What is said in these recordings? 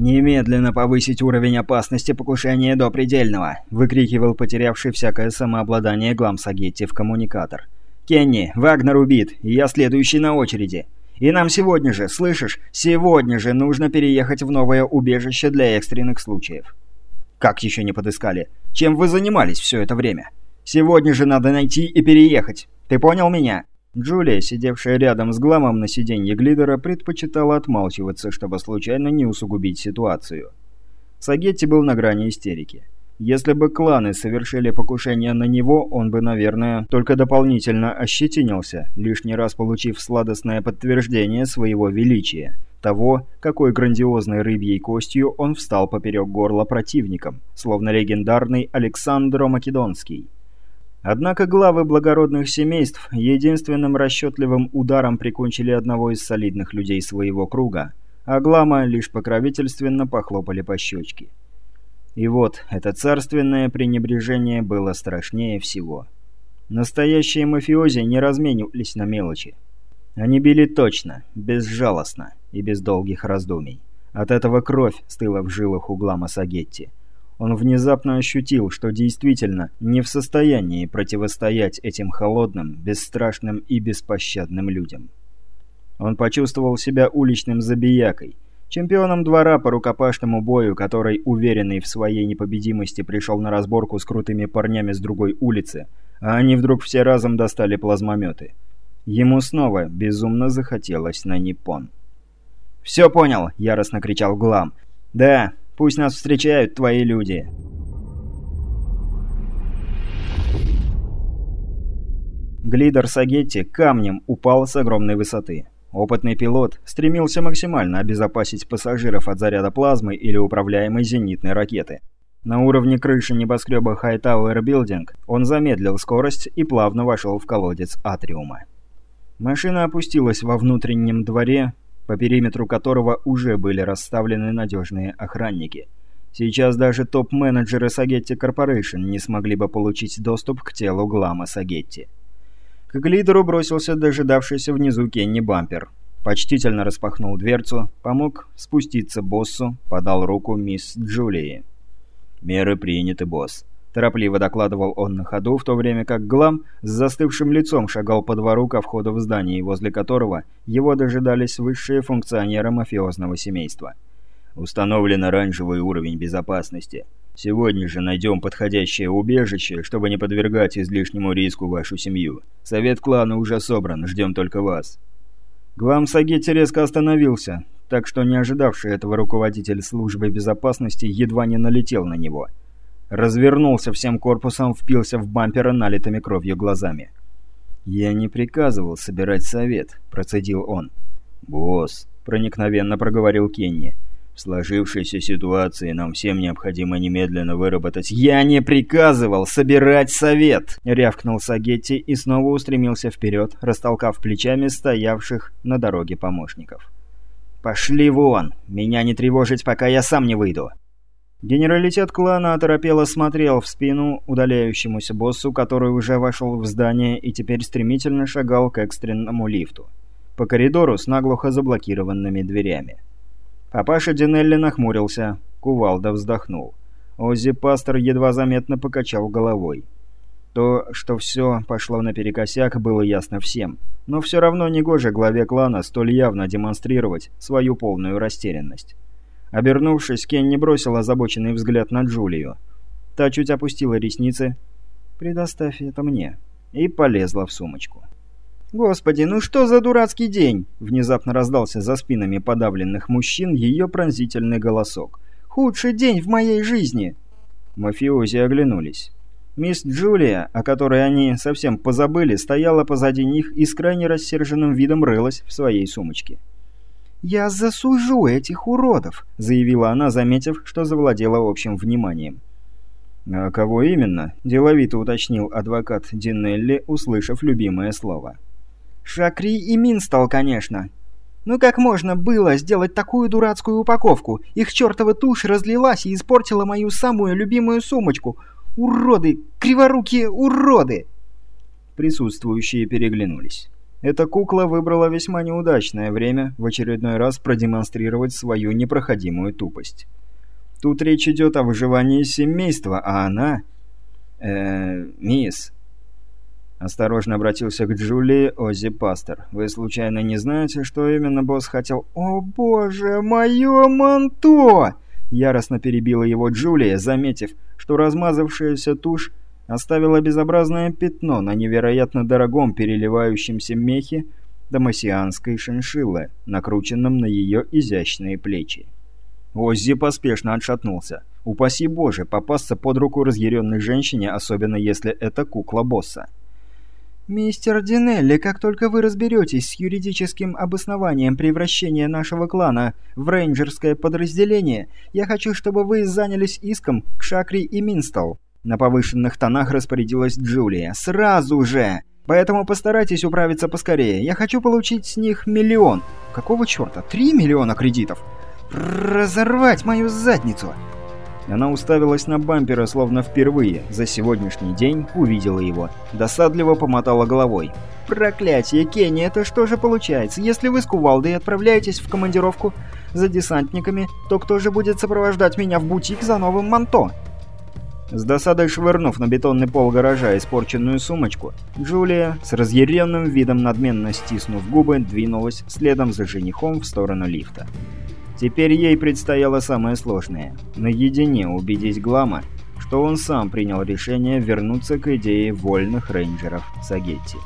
«Немедленно повысить уровень опасности покушения до предельного!» – выкрикивал потерявший всякое самообладание Гламсагетти в коммуникатор. «Кенни, Вагнер убит, и я следующий на очереди. И нам сегодня же, слышишь, сегодня же нужно переехать в новое убежище для экстренных случаев». «Как еще не подыскали? Чем вы занимались все это время? Сегодня же надо найти и переехать. Ты понял меня?» Джулия, сидевшая рядом с Гламом на сиденье глидера, предпочитала отмалчиваться, чтобы случайно не усугубить ситуацию. Сагетти был на грани истерики. Если бы кланы совершили покушение на него, он бы, наверное, только дополнительно ощетинился, лишний раз получив сладостное подтверждение своего величия, того, какой грандиозной рыбьей костью он встал поперек горла противникам, словно легендарный Александро Македонский. Однако главы благородных семейств единственным расчетливым ударом прикончили одного из солидных людей своего круга, а Глама лишь покровительственно похлопали по щечке. И вот это царственное пренебрежение было страшнее всего. Настоящие мафиози не разменивались на мелочи. Они били точно, безжалостно и без долгих раздумий. От этого кровь стыла в жилах у Глама Сагетти он внезапно ощутил, что действительно не в состоянии противостоять этим холодным, бесстрашным и беспощадным людям. Он почувствовал себя уличным забиякой, чемпионом двора по рукопашному бою, который, уверенный в своей непобедимости, пришел на разборку с крутыми парнями с другой улицы, а они вдруг все разом достали плазмометы. Ему снова безумно захотелось на Ниппон. «Все понял!» — яростно кричал Глам. «Да, Пусть нас встречают твои люди!» Глидер Сагетти камнем упал с огромной высоты. Опытный пилот стремился максимально обезопасить пассажиров от заряда плазмы или управляемой зенитной ракеты. На уровне крыши небоскреба Hightower Building он замедлил скорость и плавно вошел в колодец Атриума. Машина опустилась во внутреннем дворе по периметру которого уже были расставлены надежные охранники. Сейчас даже топ-менеджеры Сагетти Корпорейшн не смогли бы получить доступ к телу Глама Сагетти. К глидеру бросился дожидавшийся внизу Кенни Бампер. Почтительно распахнул дверцу, помог спуститься боссу, подал руку мисс Джулии. «Меры приняты, босс. Торопливо докладывал он на ходу, в то время как Глам с застывшим лицом шагал по двору ко входу в здание, возле которого его дожидались высшие функционеры мафиозного семейства. «Установлен оранжевый уровень безопасности. Сегодня же найдем подходящее убежище, чтобы не подвергать излишнему риску вашу семью. Совет клана уже собран, ждем только вас». Глам Сагетти резко остановился, так что не ожидавший этого руководитель службы безопасности едва не налетел на него – развернулся всем корпусом, впился в бампера налитыми кровью глазами. «Я не приказывал собирать совет», — процедил он. «Босс», — проникновенно проговорил Кенни, — «в сложившейся ситуации нам всем необходимо немедленно выработать...» «Я не приказывал собирать совет!» — рявкнул Сагетти и снова устремился вперед, растолкав плечами стоявших на дороге помощников. «Пошли вон! Меня не тревожить, пока я сам не выйду!» Генералитет клана оторопело смотрел в спину удаляющемуся боссу, который уже вошел в здание и теперь стремительно шагал к экстренному лифту. По коридору с наглухо заблокированными дверями. Папаша Динелли нахмурился, кувалда вздохнул. Оззи Пастор едва заметно покачал головой. То, что все пошло наперекосяк, было ясно всем. Но все равно негоже главе клана столь явно демонстрировать свою полную растерянность. Обернувшись, Кенни бросил озабоченный взгляд на Джулию. Та чуть опустила ресницы. «Предоставь это мне». И полезла в сумочку. «Господи, ну что за дурацкий день?» Внезапно раздался за спинами подавленных мужчин ее пронзительный голосок. «Худший день в моей жизни!» Мафиози оглянулись. Мисс Джулия, о которой они совсем позабыли, стояла позади них и с крайне рассерженным видом рылась в своей сумочке. «Я засужу этих уродов», — заявила она, заметив, что завладела общим вниманием. «А кого именно?» – деловито уточнил адвокат Динелли, услышав любимое слово. «Шакри и Минстал, конечно. Ну как можно было сделать такую дурацкую упаковку? Их чертова тушь разлилась и испортила мою самую любимую сумочку. Уроды! Криворукие уроды!» Присутствующие переглянулись. Эта кукла выбрала весьма неудачное время в очередной раз продемонстрировать свою непроходимую тупость. Тут речь идет о выживании семейства, а она... Э, мисс... Осторожно обратился к Джулии Оззи Пастер. «Вы случайно не знаете, что именно босс хотел...» «О боже, мое манто!» Яростно перебила его Джулия, заметив, что размазавшаяся тушь оставила безобразное пятно на невероятно дорогом переливающемся мехе дамасианской шиншиллы, накрученном на ее изящные плечи. Оззи поспешно отшатнулся. Упаси боже, попасться под руку разъяренной женщине, особенно если это кукла босса. «Мистер Динелли, как только вы разберетесь с юридическим обоснованием превращения нашего клана в рейнджерское подразделение, я хочу, чтобы вы занялись иском к Шакри и Минстал». На повышенных тонах распорядилась Джулия. «Сразу же! Поэтому постарайтесь управиться поскорее. Я хочу получить с них миллион. Какого черта? Три миллиона кредитов? Разорвать мою задницу!» Она уставилась на бампера, словно впервые за сегодняшний день увидела его. Досадливо помотала головой. «Проклятие, Кенни, это что же получается? Если вы с кувалдой отправляетесь в командировку за десантниками, то кто же будет сопровождать меня в бутик за новым манто?» С досадой швырнув на бетонный пол гаража испорченную сумочку, Джулия, с разъяренным видом надменно стиснув губы, двинулась следом за женихом в сторону лифта. Теперь ей предстояло самое сложное – наедине убедить Глама, что он сам принял решение вернуться к идее вольных рейнджеров Сагетти.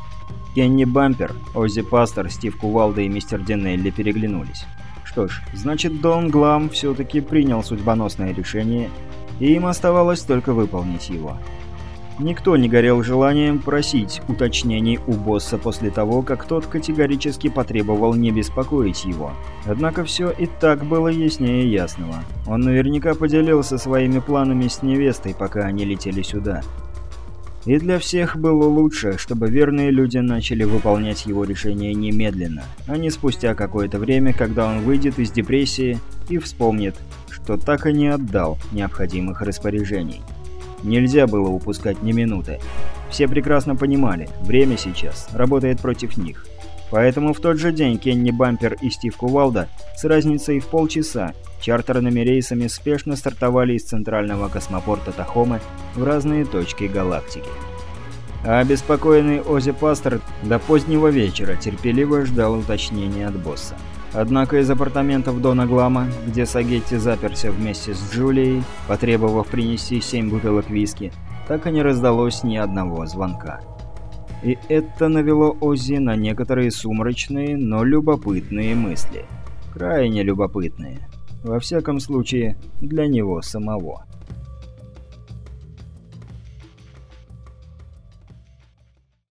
Кенни Бампер, Оззи Пастор, Стив Кувалда и мистер Динелли переглянулись. Что ж, значит Дон Глам все-таки принял судьбоносное решение и им оставалось только выполнить его. Никто не горел желанием просить уточнений у босса после того, как тот категорически потребовал не беспокоить его. Однако все и так было яснее ясного. Он наверняка поделился своими планами с невестой, пока они летели сюда. И для всех было лучше, чтобы верные люди начали выполнять его решение немедленно, а не спустя какое-то время, когда он выйдет из депрессии и вспомнит, что так и не отдал необходимых распоряжений. Нельзя было упускать ни минуты. Все прекрасно понимали, время сейчас работает против них. Поэтому в тот же день Кенни Бампер и Стив Кувалда с разницей в полчаса чартерными рейсами спешно стартовали из центрального космопорта Тахомы в разные точки галактики. А обеспокоенный Ози Пастер до позднего вечера терпеливо ждал уточнения от босса. Однако из апартаментов Дона Глама, где Сагетти заперся вместе с Джулией, потребовав принести семь бутылок виски, так и не раздалось ни одного звонка. И это навело Оззи на некоторые сумрачные, но любопытные мысли. Крайне любопытные. Во всяком случае, для него самого.